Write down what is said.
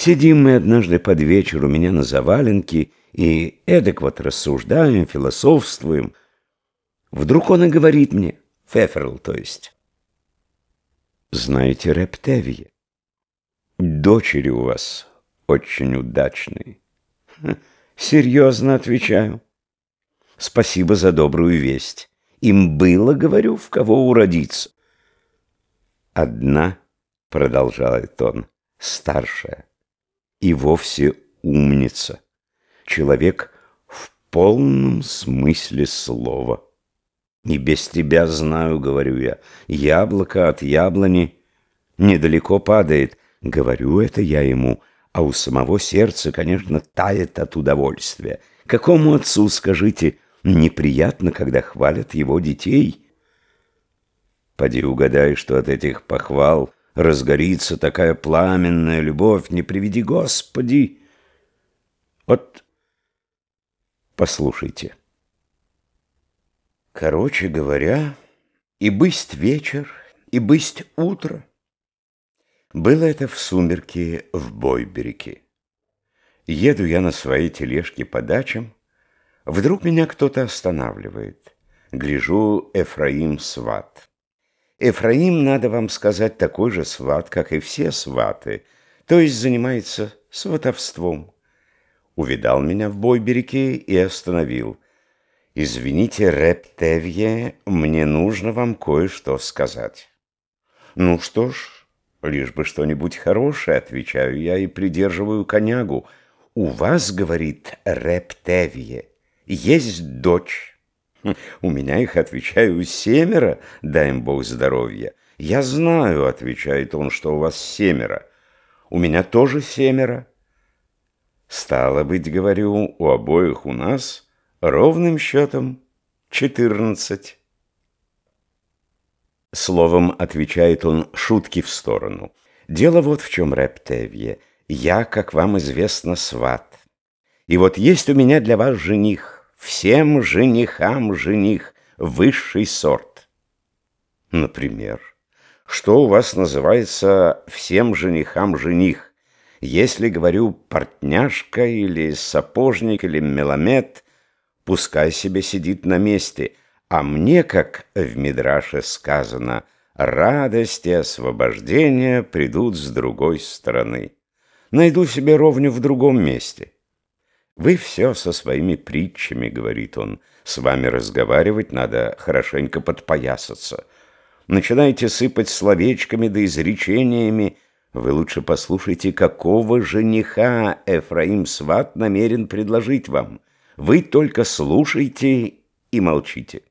Сидим мы однажды под вечер у меня на заваленке и эдак вот рассуждаем, философствуем. Вдруг он и говорит мне, Феферл, то есть, знаете Рептевия, дочери у вас очень удачные. Серьезно отвечаю. Спасибо за добрую весть. Им было, говорю, в кого уродиться. Одна, продолжает он, старшая, и вовсе умница. Человек в полном смысле слова. Не без тебя знаю, говорю я, яблоко от яблони недалеко падает. Говорю это я ему, а у самого сердца, конечно, тает от удовольствия. Какому отцу, скажите, неприятно, когда хвалят его детей? Поди угадай, что от этих похвал разгорится такая пламенная любовь, не приведи Господи. Вот послушайте. Короче говоря, и бысть вечер, и бысть утро. Было это в сумерки в Бойберике. Еду я на своей тележке по дачам, вдруг меня кто-то останавливает. Гляжу, Эфраим сват. Эфраим, надо вам сказать, такой же сват, как и все сваты, то есть занимается сватовством. Увидал меня в Бойберике и остановил. «Извините, Рептевье, мне нужно вам кое-что сказать». «Ну что ж, лишь бы что-нибудь хорошее», — отвечаю я и придерживаю конягу. «У вас, — говорит Рептевье, — есть дочь». У меня их, отвечаю, семеро, дай им Бог здоровья. Я знаю, отвечает он, что у вас семеро. У меня тоже семеро. Стало быть, говорю, у обоих у нас ровным счетом четырнадцать. Словом, отвечает он, шутки в сторону. Дело вот в чем, Рептевье. Я, как вам известно, сват. И вот есть у меня для вас жених всем женихам жених высший сорт. Например, что у вас называется всем женихам жених? Если говорю портняшка или сапожник или меломет, пускай себе сидит на месте, а мне, как в Мидраше сказано, радость и освобождение придут с другой стороны. Найду себе ровню в другом месте. «Вы все со своими притчами», — говорит он. «С вами разговаривать надо хорошенько подпоясаться. Начинаете сыпать словечками да изречениями. Вы лучше послушайте, какого жениха Эфраим Сват намерен предложить вам. Вы только слушайте и молчите».